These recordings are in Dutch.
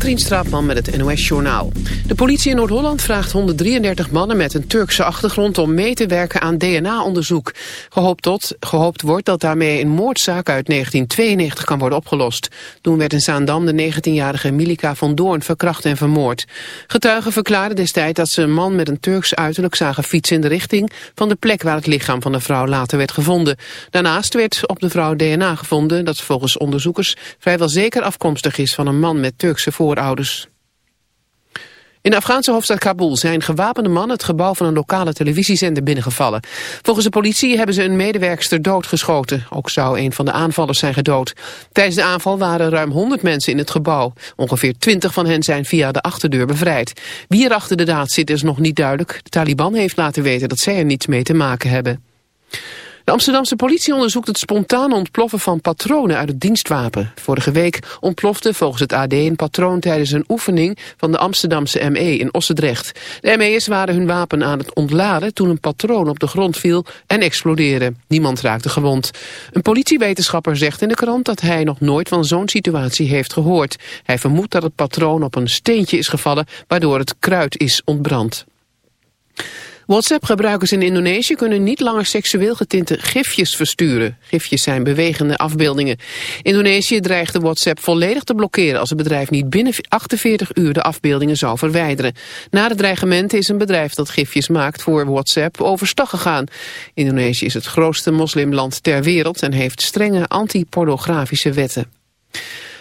Katrien Straatman met het NOS-journaal. De politie in Noord-Holland vraagt 133 mannen met een Turkse achtergrond... om mee te werken aan DNA-onderzoek. Gehoopt, gehoopt wordt dat daarmee een moordzaak uit 1992 kan worden opgelost. Toen werd in Zaandam de 19-jarige Milika van Doorn verkracht en vermoord. Getuigen verklaarden destijds dat ze een man met een Turks uiterlijk zagen fietsen... in de richting van de plek waar het lichaam van de vrouw later werd gevonden. Daarnaast werd op de vrouw DNA gevonden... dat volgens onderzoekers vrijwel zeker afkomstig is van een man met Turkse In de Afghaanse hoofdstad Kabul zijn gewapende mannen het gebouw van een lokale televisiezender binnengevallen. Volgens de politie hebben ze een medewerkster doodgeschoten. Ook zou een van de aanvallers zijn gedood. Tijdens de aanval waren ruim 100 mensen in het gebouw. Ongeveer 20 van hen zijn via de achterdeur bevrijd. Wie er achter de daad zit is nog niet duidelijk. De Taliban heeft laten weten dat zij er niets mee te maken hebben. De Amsterdamse politie onderzoekt het spontaan ontploffen van patronen uit het dienstwapen. Vorige week ontplofte volgens het AD een patroon tijdens een oefening van de Amsterdamse ME in Ossendrecht. De ME'ers waren hun wapen aan het ontladen toen een patroon op de grond viel en explodeerde. Niemand raakte gewond. Een politiewetenschapper zegt in de krant dat hij nog nooit van zo'n situatie heeft gehoord. Hij vermoedt dat het patroon op een steentje is gevallen waardoor het kruid is ontbrand. WhatsApp-gebruikers in Indonesië kunnen niet langer seksueel getinte gifjes versturen. Gifjes zijn bewegende afbeeldingen. Indonesië dreigde WhatsApp volledig te blokkeren als het bedrijf niet binnen 48 uur de afbeeldingen zou verwijderen. Na de dreigementen is een bedrijf dat gifjes maakt voor WhatsApp overstag gegaan. Indonesië is het grootste moslimland ter wereld en heeft strenge anti-pornografische wetten.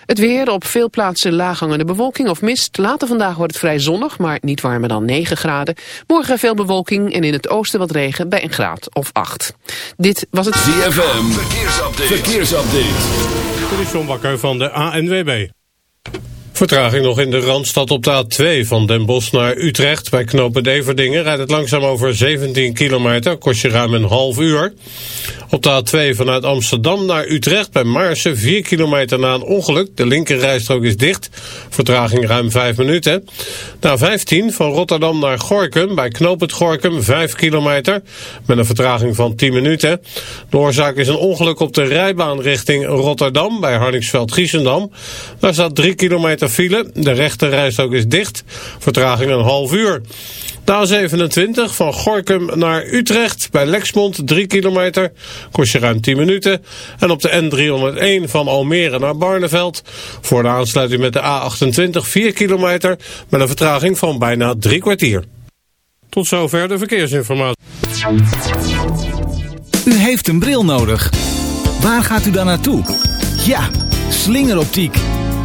Het weer op veel plaatsen laaghangende bewolking of mist. Later vandaag wordt het vrij zonnig, maar niet warmer dan 9 graden. Morgen veel bewolking en in het oosten wat regen bij een graad of 8. Dit was het ZFM. Verkeersupdate. Verkeersupdate. Dit is John Bakker van de ANWB. Vertraging nog in de Randstad op de A2 van Den Bosch naar Utrecht. Bij knopen Deverdingen rijdt het langzaam over 17 kilometer. Kost je ruim een half uur. Op de A2 vanuit Amsterdam naar Utrecht bij Maarsen 4 kilometer na een ongeluk. De linkerrijstrook is dicht. Vertraging ruim 5 minuten. Na 15 van Rotterdam naar Gorkum bij knooppunt Gorkum 5 kilometer. Met een vertraging van 10 minuten. De oorzaak is een ongeluk op de rijbaan richting Rotterdam bij Harningsveld-Giessendam. Daar staat 3 kilometer De rechterrijstrook is dicht. Vertraging een half uur. De 27 van Gorkum naar Utrecht bij Lexmond 3 kilometer. Kost je ruim 10 minuten. En op de N301 van Almere naar Barneveld. Voor de aansluiting met de A28 4 kilometer. Met een vertraging van bijna drie kwartier. Tot zover de verkeersinformatie. U heeft een bril nodig. Waar gaat u dan naartoe? Ja, slingeroptiek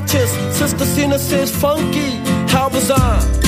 righteous. Sister Cena says funky. How was I?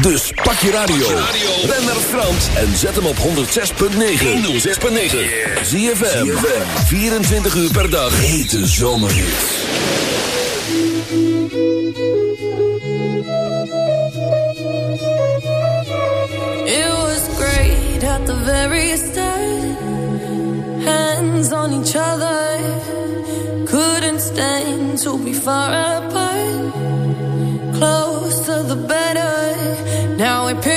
Dus pak je radio. Ben naar Frans en zet hem op 106.9. 106.9. Zie je 24 uur per dag. Hete zomer. It was great at the very start. Hands on each other. Couldn't stand to be far apart. the better. Now it.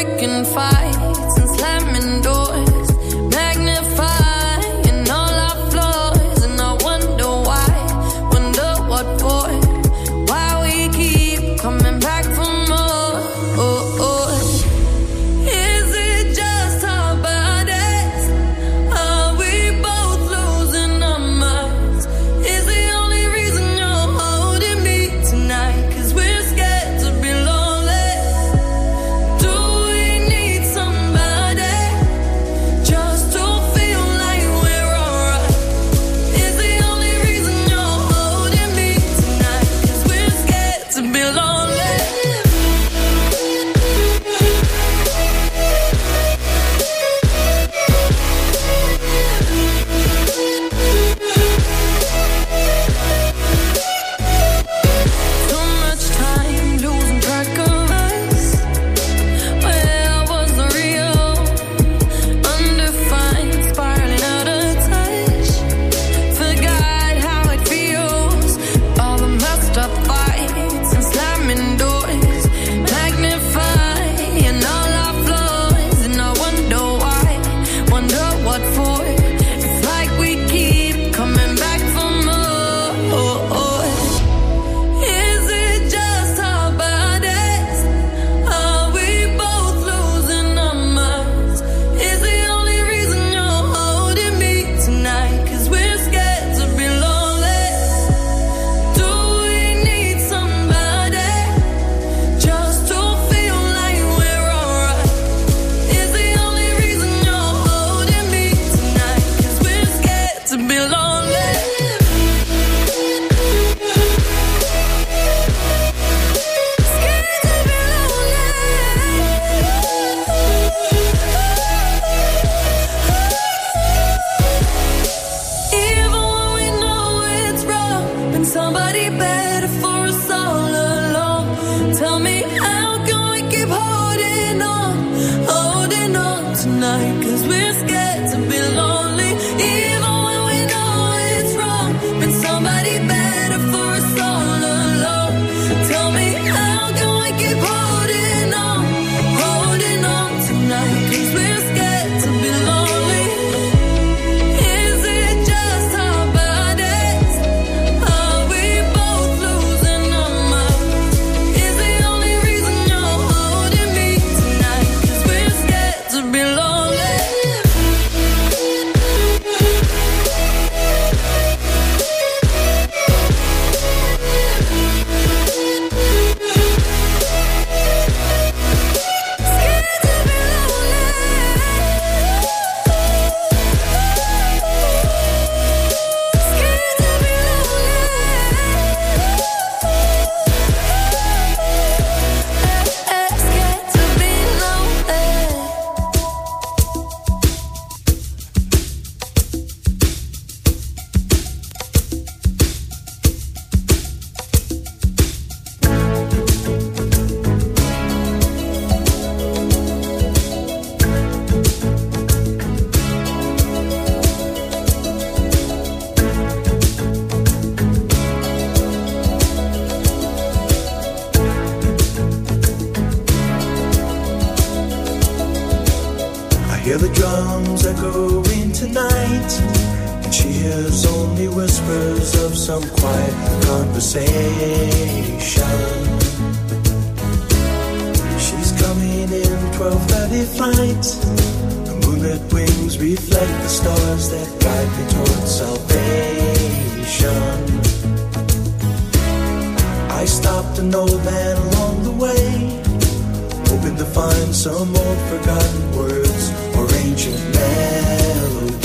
some old forgotten words or ancient melodies.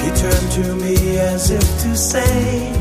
He turned to me as if to say,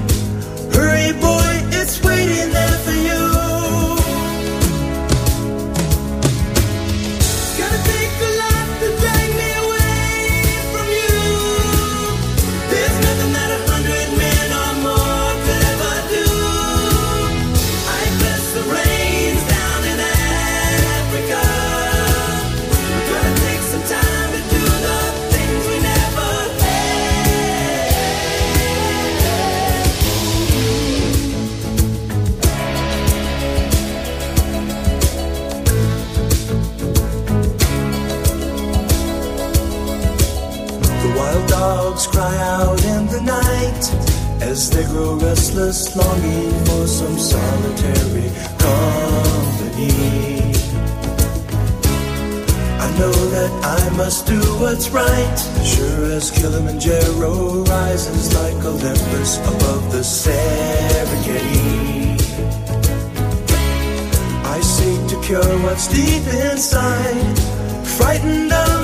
as Kilimanjaro rises like Olympus above the Serengeti. I seek to cure what's deep inside, frightened of.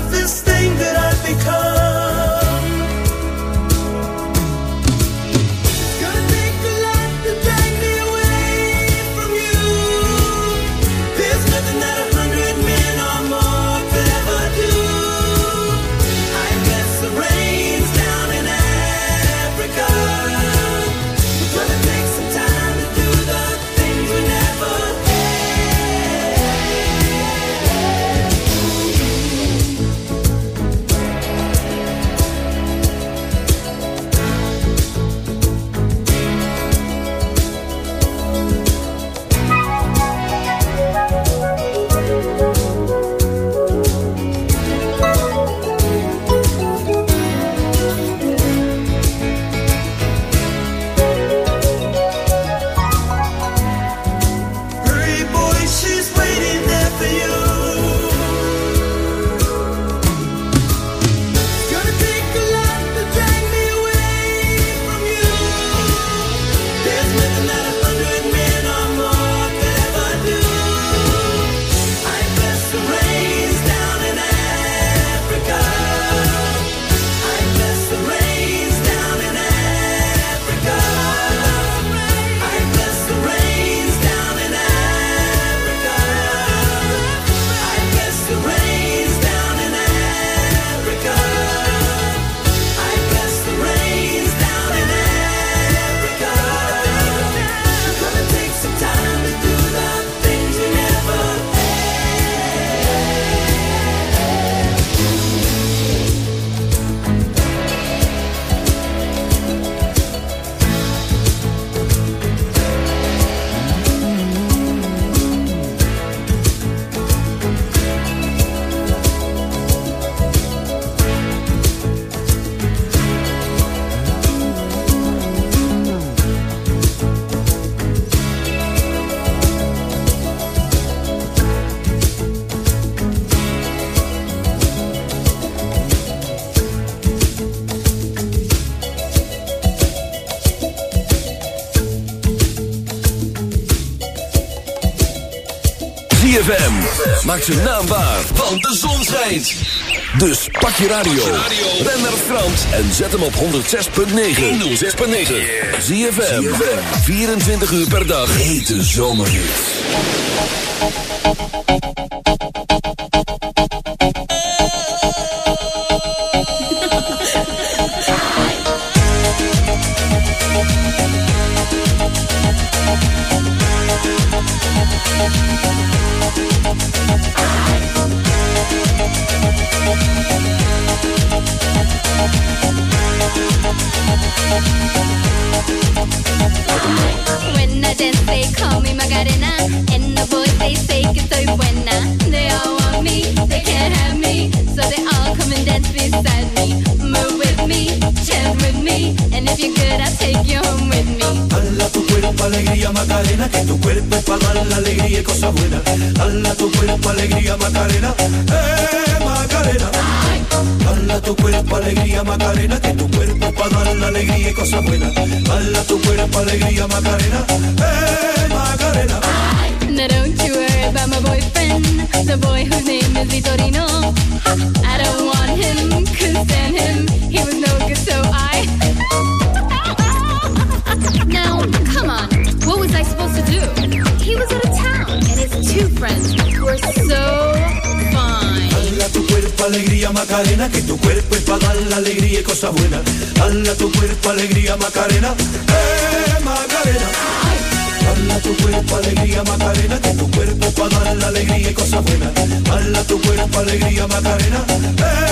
ZFM. Maak ze naambaar, want de zon schijnt. Dus pak je radio. Ben naar Frans en zet hem op 106.9. 106.9. ZFM. 24 uur per dag. Hete zomerhit. La alegría y cosas buenas. Tu cuerpo alegría Macarena, eh Macarena. Now don't you worry about my boyfriend, the boy whose name is Vitorino. I don't want him, couldn't stand him. He was no good, so I. alegría Macarena, que tu cuerpo es para dar la alegría y cosas buenas. Dala tu cuerpo alegría Macarena, eh Macarena. Dala tu cuerpo alegría Macarena, que tu cuerpo es para dar la alegría y cosas buenas. Dala tu cuerpo alegría Macarena, eh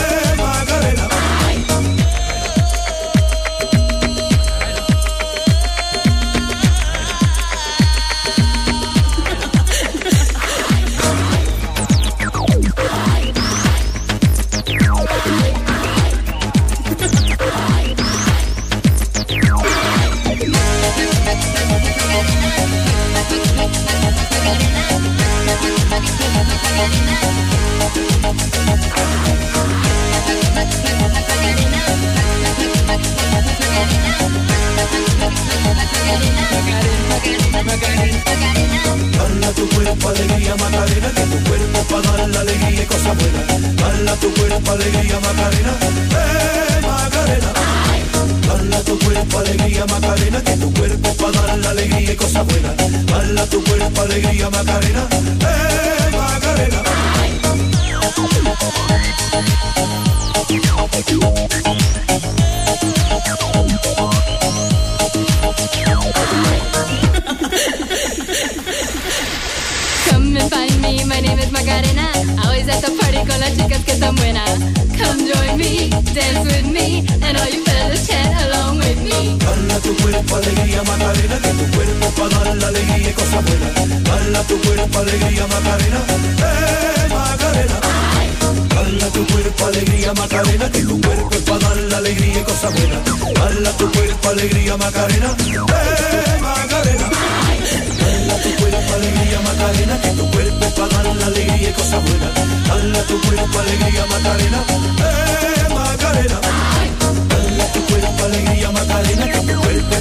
Macarena, es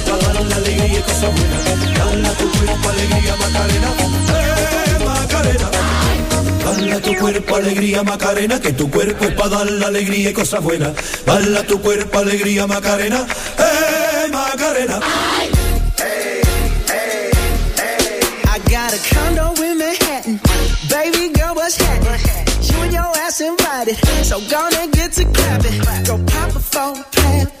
para dar la alegría y cosas buenas. Dala tu cuerpo alegría Macarena, eh Macarena. Tu cuerpo alegría Macarena, que tu cuerpo es para dar la alegría y cosas buenas. Dala tu cuerpo alegría Macarena, eh Macarena. I got a condo in Manhattan. Baby girl, what's happening? You and your ass invited. So gonna get to clapping. Go pop a plan.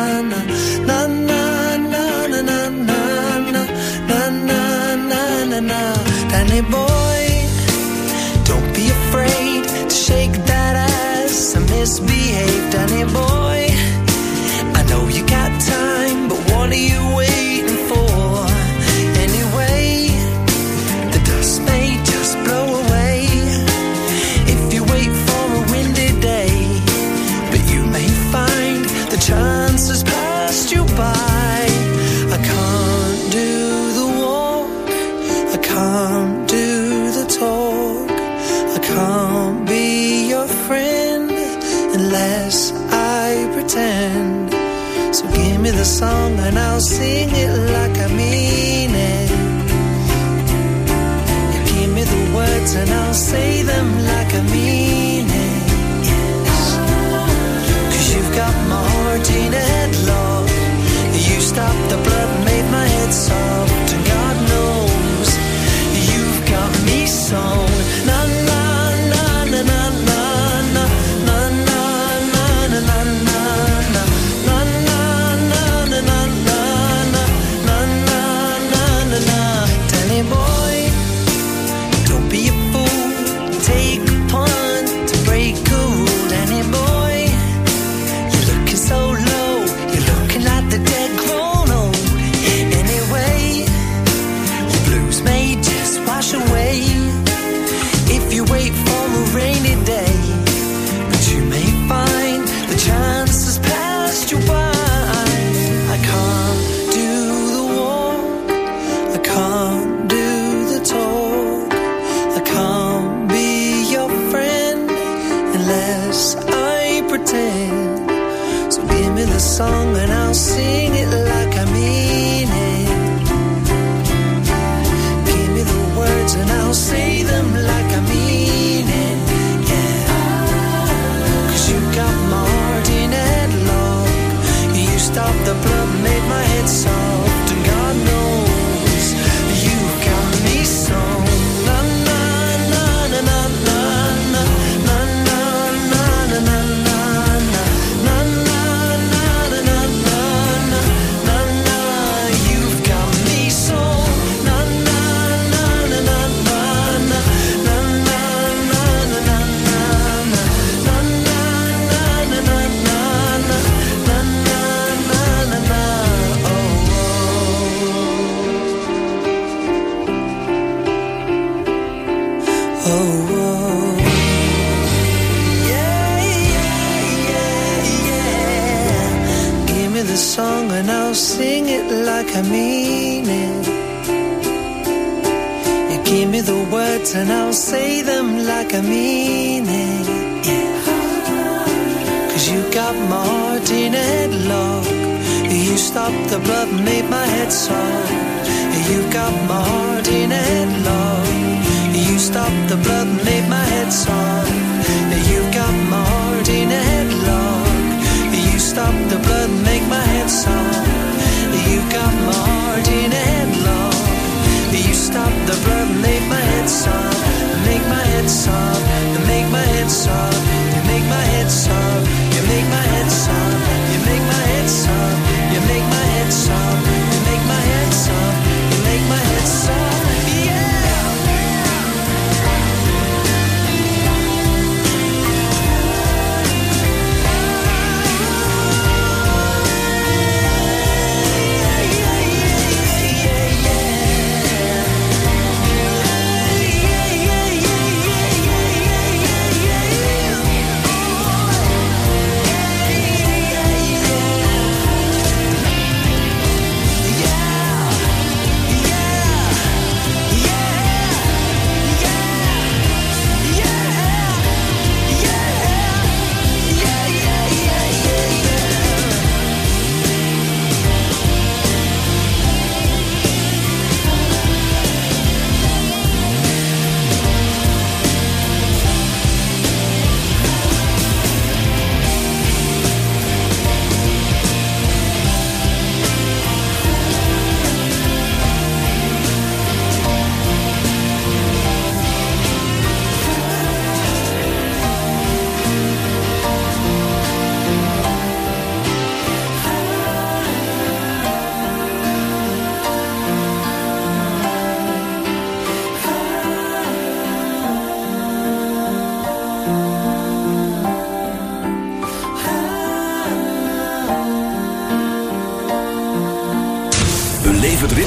misbehaved, honey boy. I know you got time, but what are you waiting? a song and I'll sing it like I mean it. You give me the words and I'll say them like I mean it. Cause you've got my heart in a headlock. You stopped the blood, made my head soft. my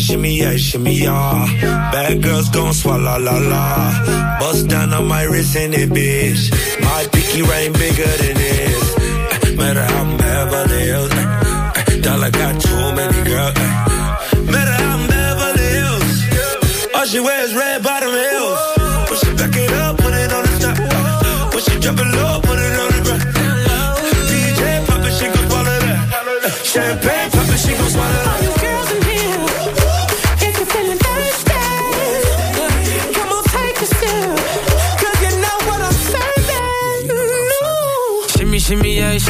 shimmy, yeah, shimmy, yeah. Bad girls gon' swallow la la. Bust down on my wrist and it, bitch. My pinky rain bigger than this. Uh, matter how I'm Beverly Hills. Uh, uh, dollar got too many girls. Matter how I'm Beverly Hills. All she wears red bottom heels. Push it back it up, put it on the top. Push it, drop it low, put it on the ground. DJ pop it, she gon' swallow that. Champagne.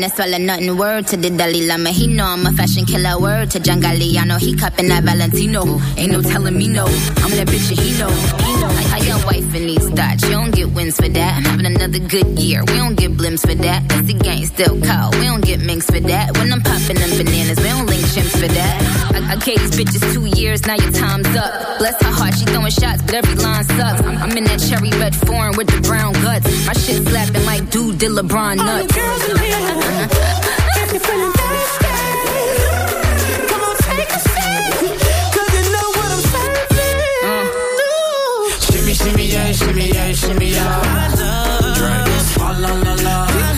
No swallow nothing. Word to the Dalai Lama, he know I'm a fashion killer. Word to John Galliano, he cupping that Valentino. Ain't no telling me no. I'm that bitch and he know. He know. How your wife and these thoughts? You don't get wins for that. I'm having another good year. We don't get blimps for that. Cause the gang still call. We don't get minks for that. When I'm popping them bananas, we don't link chimps for that. I, I gave these bitches two years, now your time's up. Bless her heart, she throwing shots, but every line sucks. I'm, I'm in that cherry red foreign with the brown guts. My shit slapping like dude did LeBron All you nuts. girls in here, if you're feeling thirsty, come on, take a sip. 'Cause you know what I'm serving. Ooh. Shimmy, shimmy, yeah, shimmy, yeah, shimmy, yeah. Drink. Swalla la la.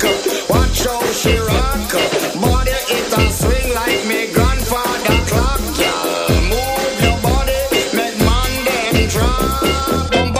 She. Watch how she rock. Body it a swing like me grandfather clock. Move your body, make man them drop.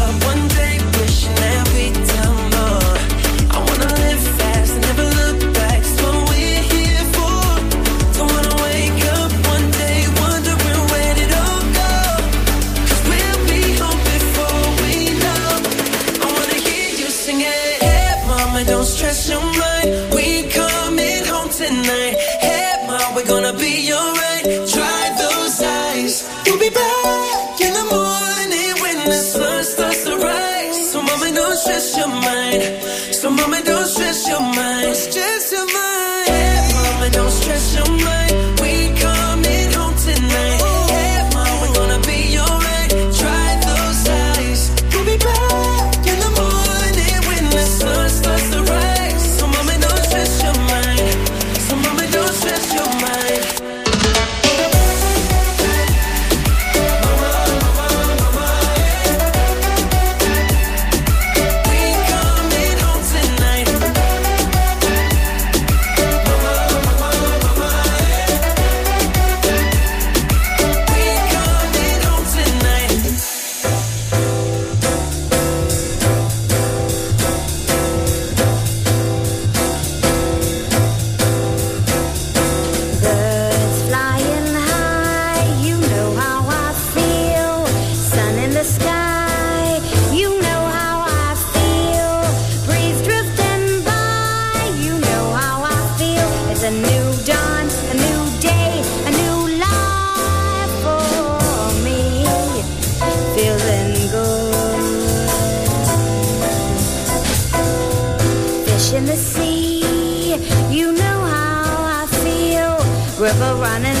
river running